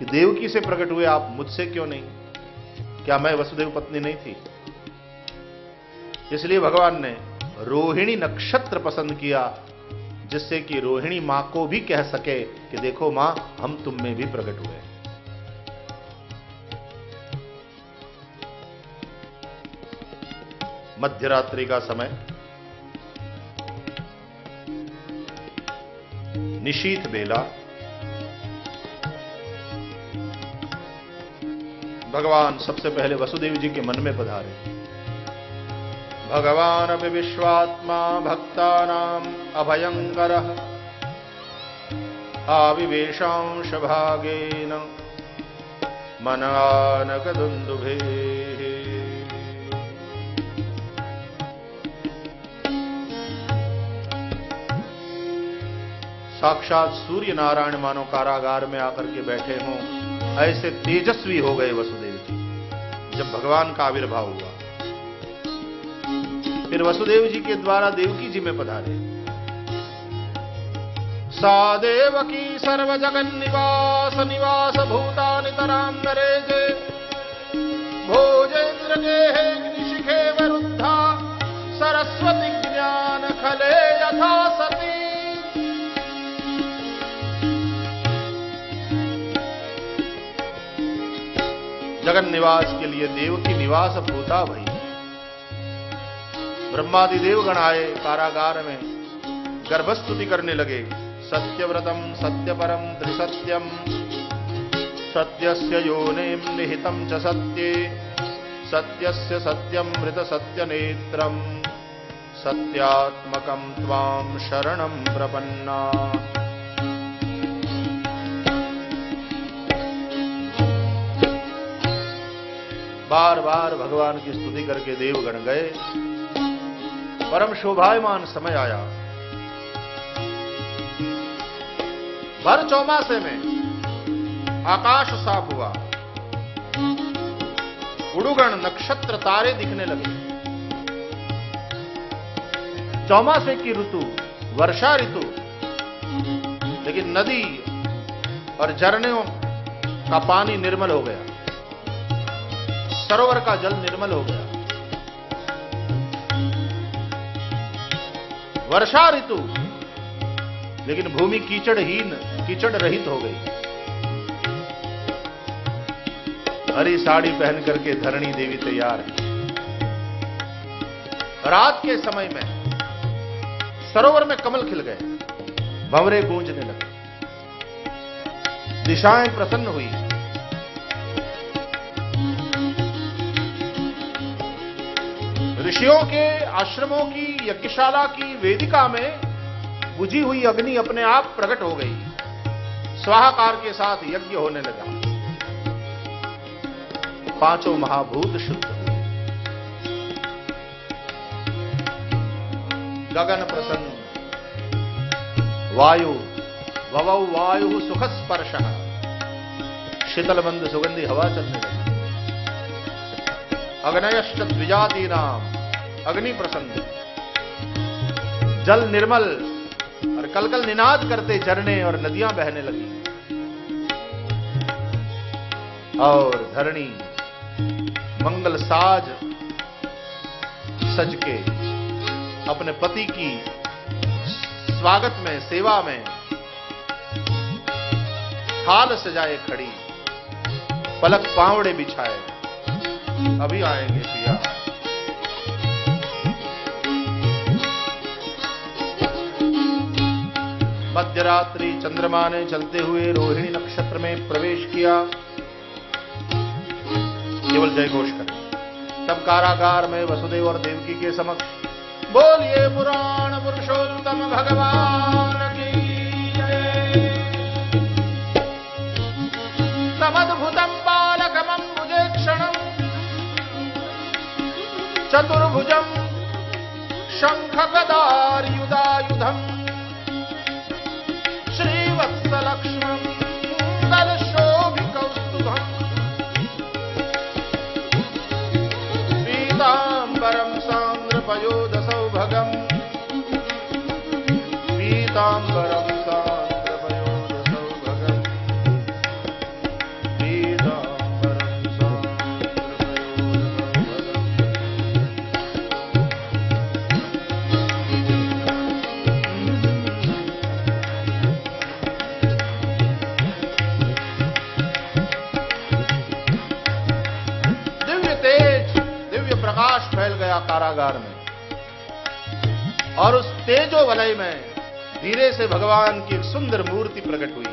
कि देवकी से प्रकट हुए आप मुझसे क्यों नहीं? क्या मैं वसुदेव पत्नी नहीं थी? इसलिए भगवान ने रोहिणी नक्षत्र पसंद किया, जिससे कि रोहिणी माँ को भी कह सके कि देखो माँ, हम तुम में भी प्रकट हुए मध्यरात्रि का समय। निशीथ बेला भगवान सबसे पहले वसुदेव जी के मन में पधारे। भगवान अभी विश्वात्मा भक्ता नाम अभयंकर आविवेशांश भागेन मनानक दुंदुभे साक्षात सूर्य नारायण मानो कारागार में आकर के बैठे हों। ऐसे तेजस्वी हो गए वसुदेव जी, जब भगवान का आविर्भाव हुआ। फिर वसुदेव जी के द्वारा देवकी जी में पधारे। सा देवकी सर्व जगन निवास निवास भूतानि तराम भोजेन्द्र के शिखे वरुद्धा जगन निवास के लिए देव की निवास भूता भई ब्रह्मादि देवगण आए कारागार में, गर्भस्तुति करने लगे। सत्यव्रतम, सत्यपरम, त्रिसत्यम। सत्यस्य योनिम निहितम च सत्ये। सत्यस्य सत्यम मृत सत्य नेत्रम सत्यात्मकम शरणम प्रपन्ना। बार बार भगवान की स्तुति करके देवगण गए। परम शोभायमान समय आया। भर चौमासे में आकाश साफ़ हुआ। उड़ुगण नक्षत्र तारे दिखने लगे। चौमासे की ऋतु, वर्षा ऋतु, लेकिन नदी और झरनों का पानी निर्मल हो गया। सरोवर का जल निर्मल हो गया। वर्षा ऋतु, लेकिन भूमि कीचड़हीन, कीचड़ रहित हो गई। हरी साड़ी पहन करके धरणी देवी तैयार है। रात के समय में सरोवर में कमल खिल गए। भंवरे गूंजने लगे। दिशाएँ प्रसन्न हुई। ऋषियों के आश्रमों की यज्ञशाला की वेदिका में बुझी हुई अग्नि अपने आप प्रकट हो गई। स्वाहाकार के साथ यज्ञ होने लगा। पाँचों महाभूत शुद्ध गगन प्रसन्न। वायु भवौ वायु सुख स्पर्श शीतल मंद सुगंधी हवा चलने लगी। अग्नयश्च द्विजाती नाम अग्नि प्रसन्न। जल निर्मल और कलकल निनाद करते झरने और नदियाँ बहने लगी। और धरणी मंगल साज सज के अपने पति की स्वागत में, सेवा में थाल सजाए खड़ी, पलक पावड़े बिछाए। अभी आएँगे पिया। मध्यरात्रि चंद्रमा ने चलते हुए रोहिणी नक्षत्र में प्रवेश किया। केवल जय घोष कर। तब कारागार में वसुदेव और देवकी के समक्ष, बोलिए पुराण पुरुषोत्तम भगवान की तमद्भुतम बालकमं मुझे क्षण चतुर्भुजम शंख कारागार में। और उस तेजो वलय में धीरे से भगवान की एक सुंदर मूर्ति प्रकट हुई।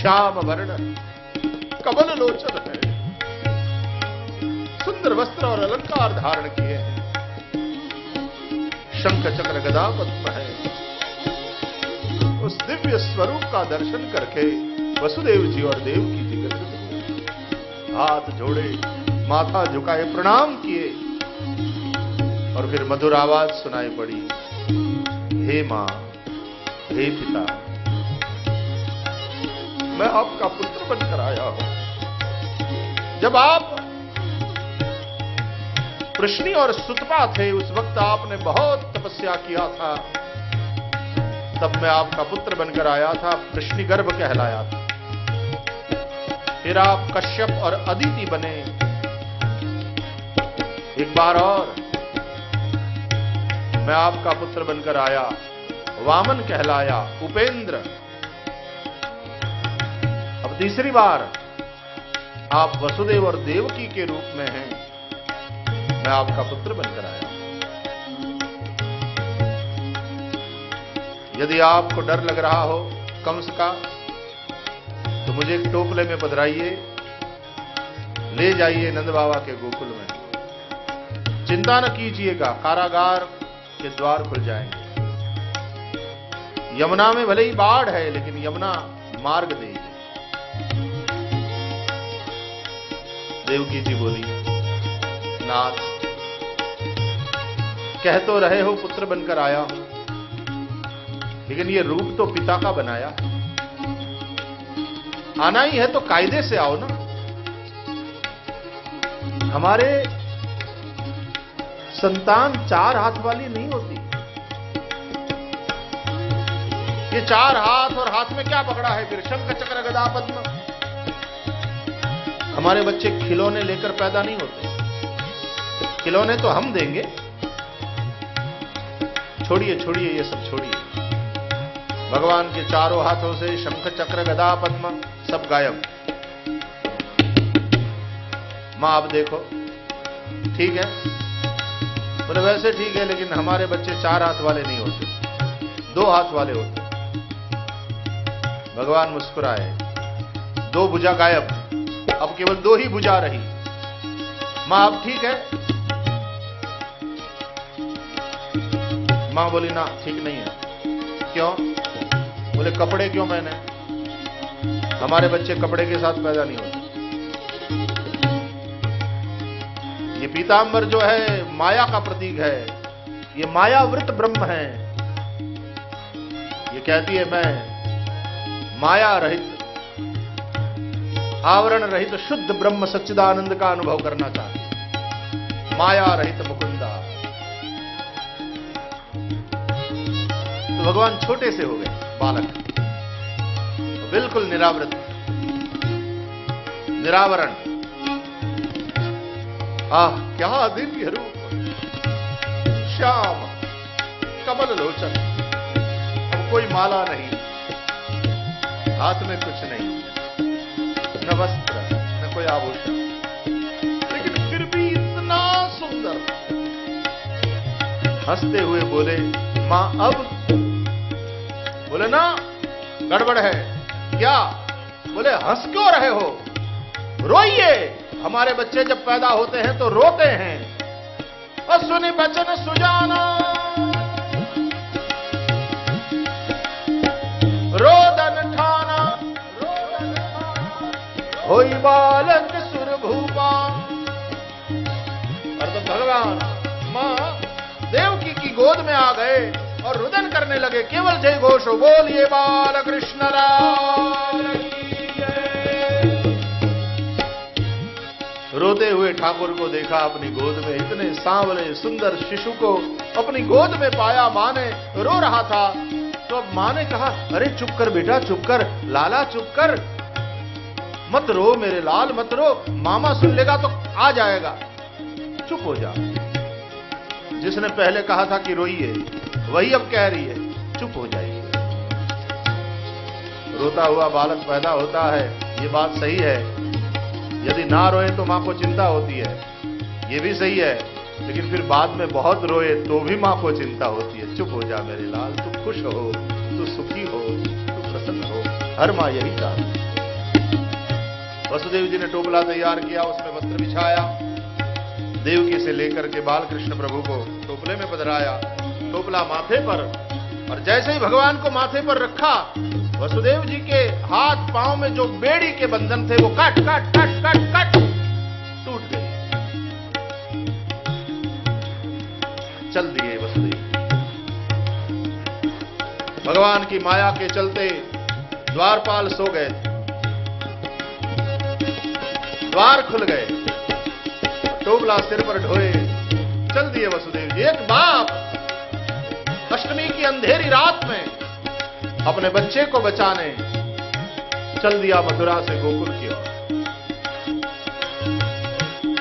श्याम वर्ण, कमल लोचन है। सुंदर वस्त्र और अलंकार धारण किए हैं। शंख चक्र गदा पद्म है। उस दिव्य स्वरूप का दर्शन करके वसुदेव जी और देव की जी हाथ जोड़े, माथा झुकाए, प्रणाम किए। और फिर मधुर आवाज़ सुनाई पड़ी। हे माँ, हे पिता, मैं आपका पुत्र बनकर आया हूँ। जब आप प्रश्नी और सुतपा थे, उस वक्त आपने बहुत तपस्या किया था। तब मैं आपका पुत्र बनकर आया था, प्रश्नि गर्भ कहलाया था। फिर आप कश्यप और अदिति बने। एक बार और मैं आपका पुत्र बनकर आया, वामन कहलाया, उपेंद्र। अब तीसरी बार, आप वसुदेव और देवकी के रूप में हैं। मैं आपका पुत्र बनकर आया। यदि आपको डर लग रहा हो, कंस का तो मुझे एक टोपले में पधराइए। ले जाइए नंद बाबा के गोकुल में। चिंता न कीजिएगा, कारागार के द्वार खुल जाएँगे। यमुना में भले ही बाढ़ है, लेकिन यमुना मार्ग देगी। देवकी जी बोली, नाथ, कह तो रहे हो पुत्र बनकर आया हूँ, लेकिन ये रूप तो पिता का बनाया आना ही है तो कायदे से आओ ना। हमारे संतान चार हाथ वाली नहीं होती। ये चार हाथ और हाथ में क्या पकड़ा है फिर? शंख चक्र गदा पद्म। हमारे बच्चे खिलौने लेकर पैदा नहीं होते। खिलौने तो हम देंगे। छोड़िए छोड़िए, ये सब छोड़िए। भगवान के चारों हाथों से शंख चक्र गदा पद्म, सब गायब। माँ, आप देखो। ठीक है? बोले वैसे ठीक है, लेकिन हमारे बच्चे चार हाथ वाले नहीं होते। दो हाथ वाले होते। भगवान मुस्कुराए। दो भुजा गायब। अब केवल दो ही भुजा रही। माँ, अब ठीक है? माँ बोली, ना, ठीक नहीं है। क्यों? बोले, कपड़े क्यों पहने? हमारे बच्चे कपड़े के साथ पैदा नहीं होते। ये पीताम्बर जो है, माया का प्रतीक है। ये मायावृत ब्रह्म है। ये कहती है मैं, माया रहित, आवरण रहित, शुद्ध ब्रह्म सच्चिदानंद का अनुभव करना चाहती माया रहित मुकुंदा। तो भगवान छोटे से हो गए, बालक। बिल्कुल निरावृत, निरावरण। आह, क्या दिव्य रूप। श्याम, कमल लोचन। अब कोई माला नहीं। हाथ में कुछ नहीं। न वस्त्र, न कोई आभूषण। लेकिन फिर भी इतना सुंदर। हँसते हुए बोले, माँ, अब? बोले, ना, गड़बड़ है। क्या? बोले, हंस क्यों रहे हो? रोइए। हमारे बच्चे जब पैदा होते हैं तो रोते हैं। और सुनी बचन सुजाना। रोदन ठाना। हो बालक सुर भूपा और तो भगवान, माँ, देवकी की गोद में आ गए और रुदन करने लगे, केवल जय घोष, बोलिए बाल कृष्ण रोते हुए ठाकुर को देखा, अपनी गोद में इतने सांवले, सुंदर शिशु को अपनी गोद में पाया, माँ ने रो रहा था। तो अब माँ ने कहा, अरे, चुप कर बेटा, चुप कर। लाला, चुप कर। मत रो मेरे लाल, मत रो। मामा सुन लेगा तो आ जाएगा। चुप हो जा। जिसने पहले कहा था कि रोइए, वही अब कह रही है, चुप हो जाइए। रोता हुआ बालक पैदा होता है, ये बात सही है। यदि ना रोए तो माँ को चिंता होती है। ये भी सही है, लेकिन फिर बाद में बहुत रोए तो भी माँ को चिंता होती है। चुप हो जा मेरे लाल तू खुश हो, तू सुखी हो, तू प्रसन्न हो, हर माँ यही चाहती वसुदेव जी ने टोपला तैयार किया, उसमें वस्त्र बिछाया। देवकी से लेकर के बाल कृष्ण प्रभु को टोपले में पधराया, टोपला माथे पर, और जैसे ही भगवान को माथे पर रखा वसुदेव जी के हाथ पाँव में जो बेड़ी के बंधन थे, वो cut cut cut cut cut टूट गए। चल दिए वसुदेव। भगवान की माया के चलते द्वारपाल सो गए। द्वार खुल गए। टोबला सिर पर ढोए। चल दिए वसुदेव जी, एक बाप। अष्टमी की अंधेरी रात में अपने बच्चे को बचाने। चल दिया मथुरा से गोकुल की ओर।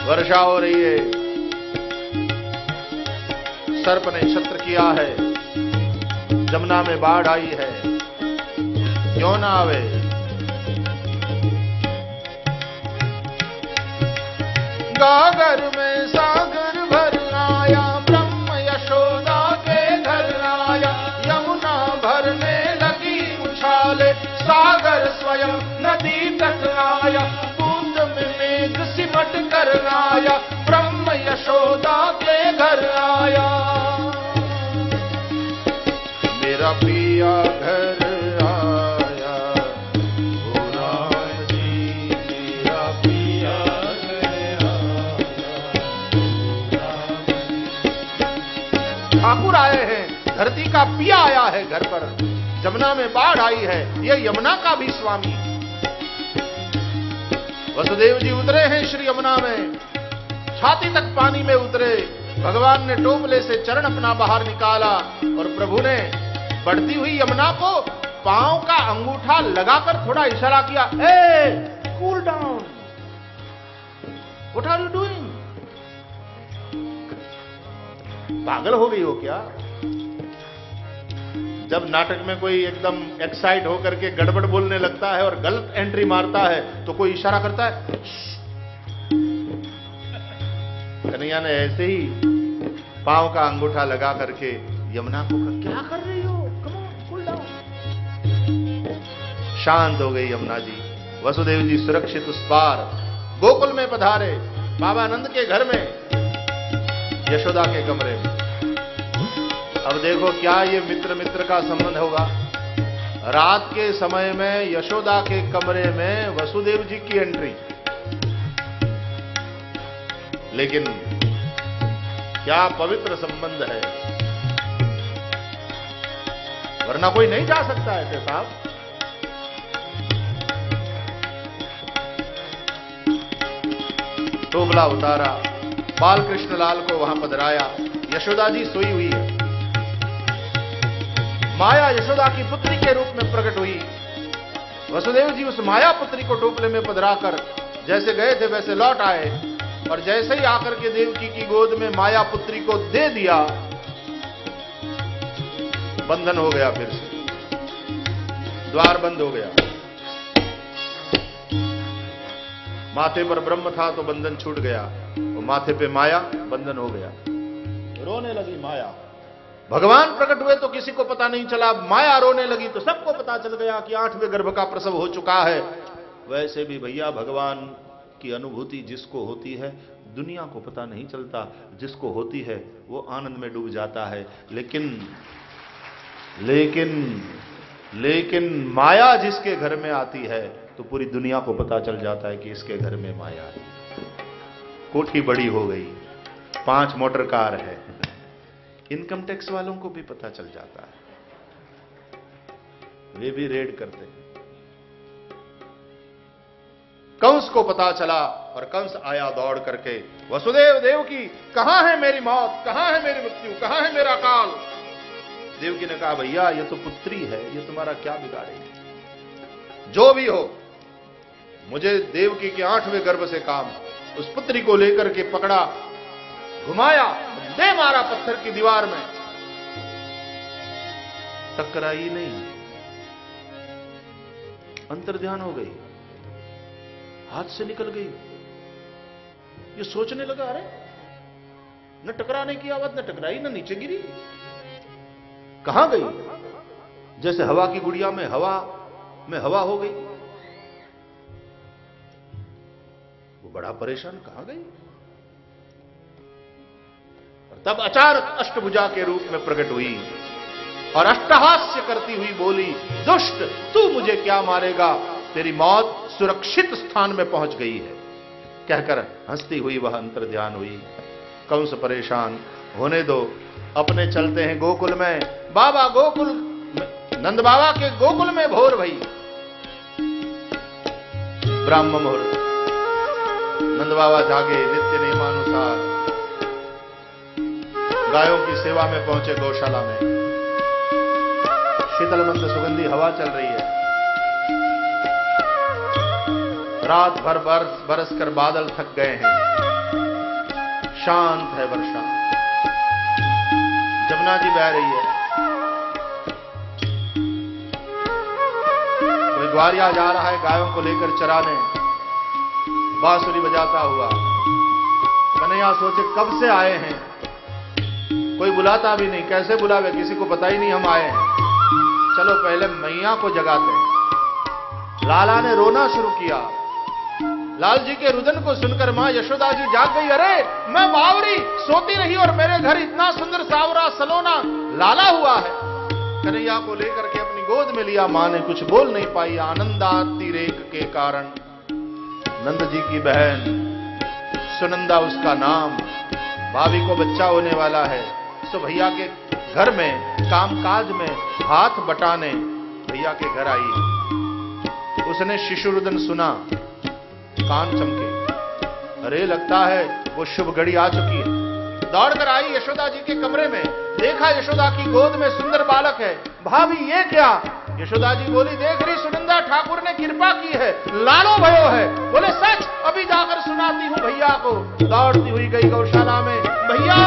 वर्षा हो रही है। सर्प ने छत्र किया है। जमुना में बाढ़ आई है। क्यों ना आवे? गागर में सागर आया। बूंद में मेघ सिमट कर आया। ब्रह्म यशोदा के घर आया। मेरा पिया घर आया। मेरा पिया ठाकुर आए हैं। धरती का पिया आया है घर पर। जमुना में बाढ़ आई है। ये यमुना का भी स्वामी। वसुदेव जी उतरे हैं श्री यमुना में। छाती तक पानी में उतरे। भगवान ने टोपले से चरण अपना बाहर निकाला और प्रभु ने बढ़ती हुई यमुना को पाँव का अंगूठा लगाकर थोड़ा इशारा किया, ए cool down what are you doing पागल हो गई हो क्या? जब नाटक में कोई एकदम एक्साइट होकर के गड़बड़ बोलने लगता है और गलत एंट्री मारता है तो कोई इशारा करता है कन्हैया ने ऐसे ही पाँव का अंगूठा लगा करके यमुना को कहा, क्या कर रही हो? शांत हो गई यमुना जी। वसुदेव जी सुरक्षित उस पार गोकुल में पधारे बाबा आनंद के घर में यशोदा के कमरे में। अब देखो क्या ये मित्र मित्र का संबंध होगा। रात के समय में, यशोदा के कमरे में वसुदेव जी की एंट्री लेकिन क्या पवित्र संबंध है? वरना कोई नहीं जा सकता ऐसे साहब। टोबला उतारा बालकृष्ण लाल को वहाँ पधराया। यशोदा जी सोई हुई है। माया यशोदा की पुत्री के रूप में प्रकट हुई। वसुदेव जी उस माया पुत्री को टोपले में पधराकर जैसे गए थे वैसे लौट आए और जैसे ही आकर के देवकी की गोद में माया पुत्री को दे दिया, बंधन हो गया फिर से। द्वार बंद हो गया। माथे पर ब्रह्म था तो बंधन छूट गया और माथे पे माया, बंधन हो गया। रोने लगी माया। भगवान प्रकट हुए तो किसी को पता नहीं चला, माया रोने लगी तो सबको पता चल गया कि आठवें गर्भ का प्रसव हो चुका है। वैसे भी भैया, भगवान की अनुभूति जिसको होती है, दुनिया को पता नहीं चलता, जिसको होती है, वो आनंद में डूब जाता है। लेकिन लेकिन लेकिन माया जिसके घर में आती है तो पूरी दुनिया को पता चल जाता है कि इसके घर में माया है। कोठी बड़ी हो गई, पाँच मोटर कार है। इनकम टैक्स वालों को भी पता चल जाता है। वे भी रेड करते हैं। कंस को पता चला और कंस आया दौड़ करके, वसुदेव, देव की, कहाँ है मेरी मौत? कहाँ है मेरी मृत्यु? कहाँ है मेरा काल? देवकी ने कहा, भैया, ये तो पुत्री है, ये तुम्हारा क्या बिगाड़ेगी जो भी हो, मुझे देवकी के आठवें गर्भ से काम उस पुत्री को लेकर के पकड़ा घुमाया, दे मारा पत्थर की दीवार में। टकराई नहीं। अंतर ध्यान हो गई। हाथ से निकल गई। ये सोचने लगा, अरे, न टकराने की आवाज़, न टकराई, न नीचे गिरी। कहाँ गई? जैसे हवा की गुड़िया में हवा में हवा हो गई। वो बड़ा परेशान कहाँ गई? तब अचानक अष्टभुजा के रूप में प्रकट हुई। और अष्टहास्य करती हुई बोली, दुष्ट, तू मुझे क्या मारेगा? तेरी मौत सुरक्षित स्थान में पहुँच गई है। कहकर हंसती हुई वह अंतर ध्यान हुई। कंस परेशान, होने दो, अपने चलते हैं गोकुल में। बाबा गोकुल, नंद बाबा के गोकुल में भोर भई। ब्राह्म मुहूर्त। नंद बाबा जागे, नित्य नियमानुसार। गायों की सेवा में पहुँचे गौशाला में। शीतल मंद सुगंधी हवा चल रही है। रात भर बरस बरस कर बादल थक गए हैं। शांत है वर्षा। जमुना जी बह रही है। कोई ग्वारिया जा रहा है, गायों को लेकर चराने बांसुरी बजाता हुआ। कन्हैया सोचे, कब से आए हैं? कोई बुलाता भी नहीं, कैसे बुलावे? किसी को पता ही नहीं हम आए हैं। चलो पहले मैया को जगाते हैं। लाला ने रोना शुरू किया। लाल जी के रुदन को सुनकर माँ यशोदा जी जाग गई। अरे, मैं बावरी सोती रही और मेरे घर इतना सुंदर सावरा सलोना लाला हुआ है। कन्हैया को लेकर के अपनी गोद में लिया माँ ने। कुछ बोल नहीं पाई आनंदातिरेक के कारण। नंद जी की बहन, सुनंदा उसका नाम। भाभी को बच्चा होने वाला है। सो भैया के घर में, कामकाज में हाथ बटाने भैया के घर आई। उसने शिशुरुदन सुना, कान चमके। अरे, लगता है वो शुभ घड़ी आ चुकी है। दौड़कर आई यशोदा जी के कमरे में। देखा यशोदा की गोद में सुंदर बालक है। भाभी, ये क्या? यशोदा जी बोली, देख रही सुनंदा, ठाकुर ने कृपा की है। लालो भयो है। बोले, सच, अभी जाकर सुनाती हूँ भैया को। दौड़ती हुई गई गौशाला में। भैया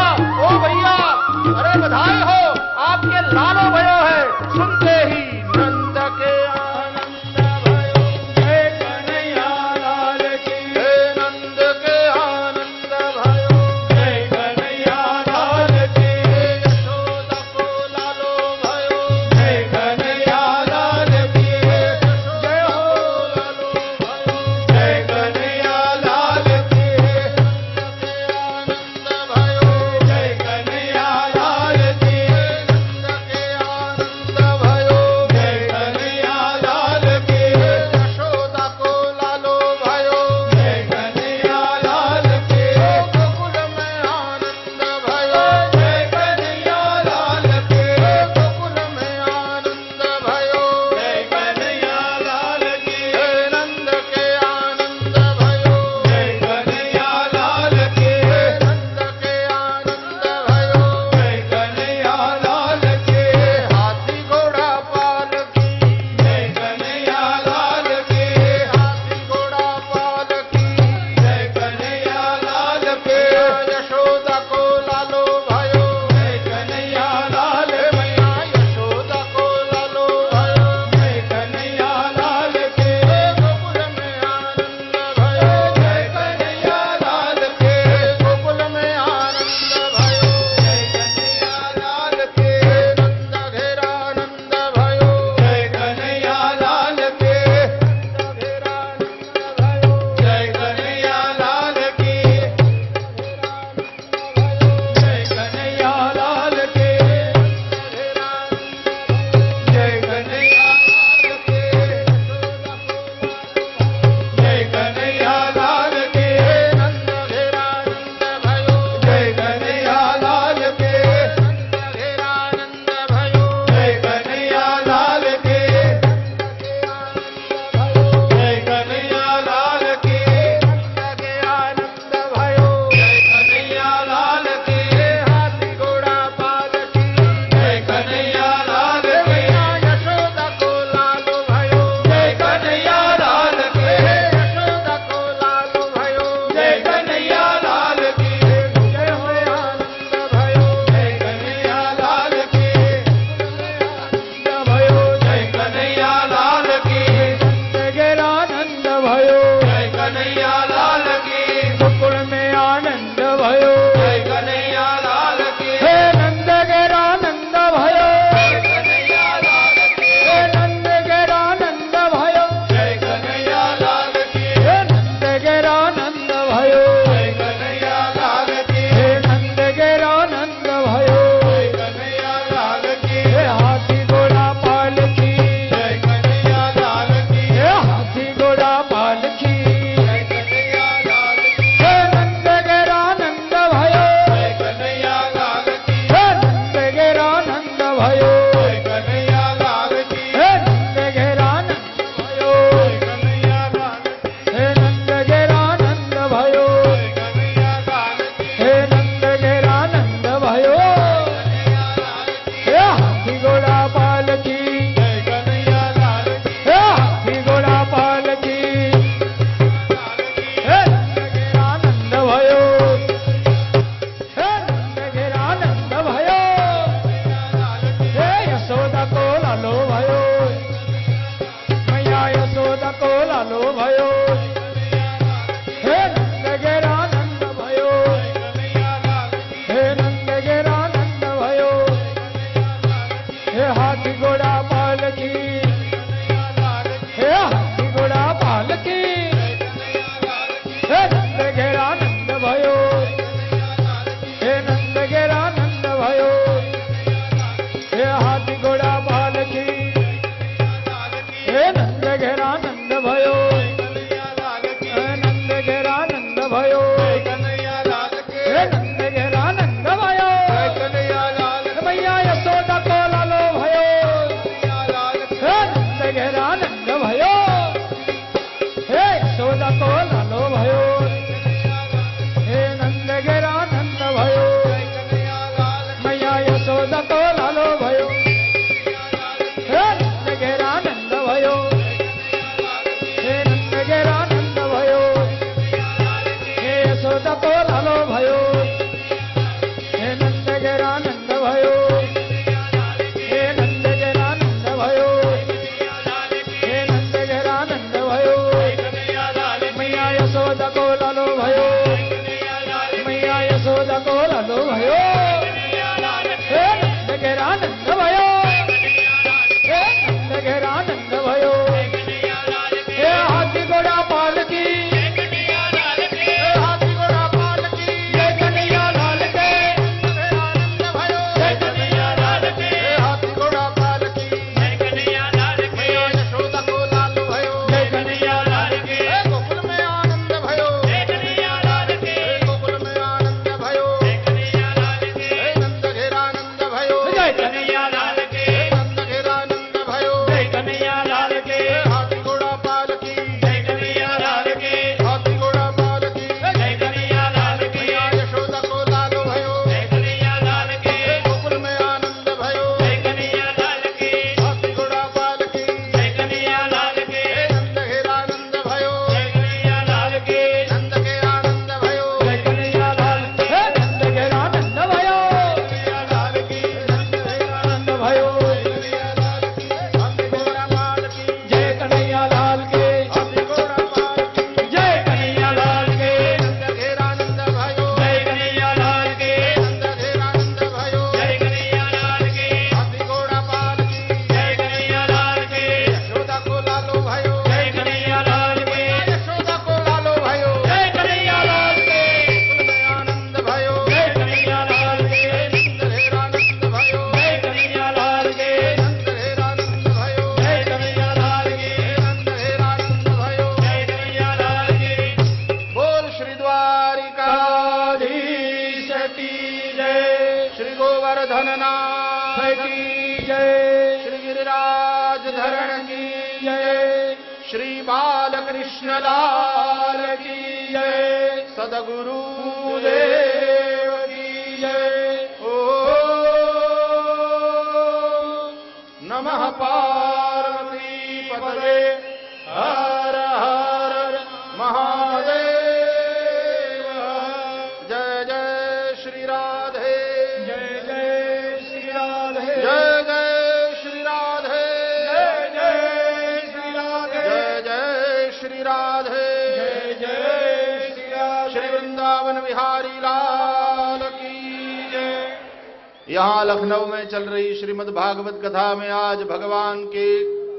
यहाँ लखनऊ में चल रही श्रीमद् भागवत कथा में आज भगवान के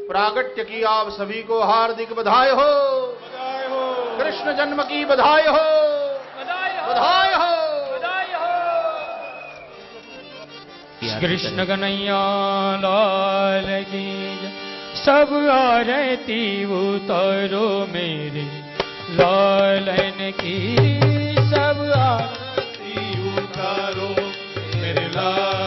प्रागट्य की आप सभी को हार्दिक बधाई हो। कृष्ण जन्म की बधाई हो। बधाई हो। कृष्ण कन्हैया लाल की सब आरती उतारो मेरे लालन की सब आरती मेरे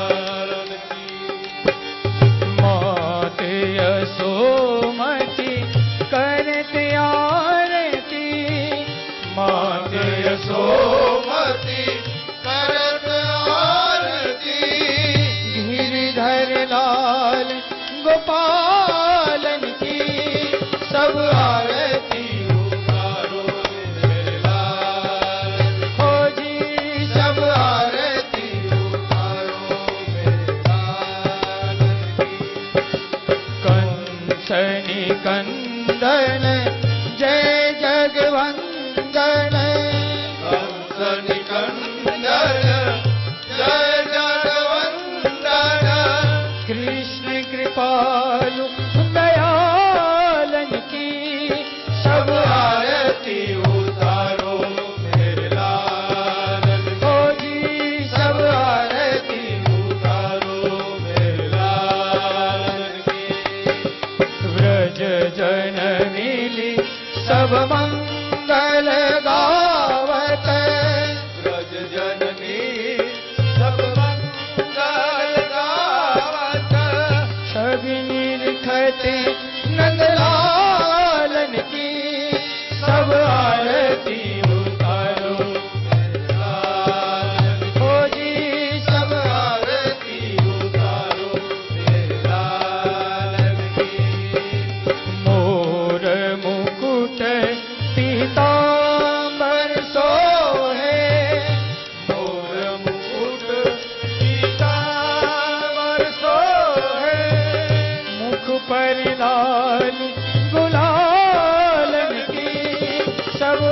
कृष्ण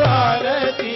आरती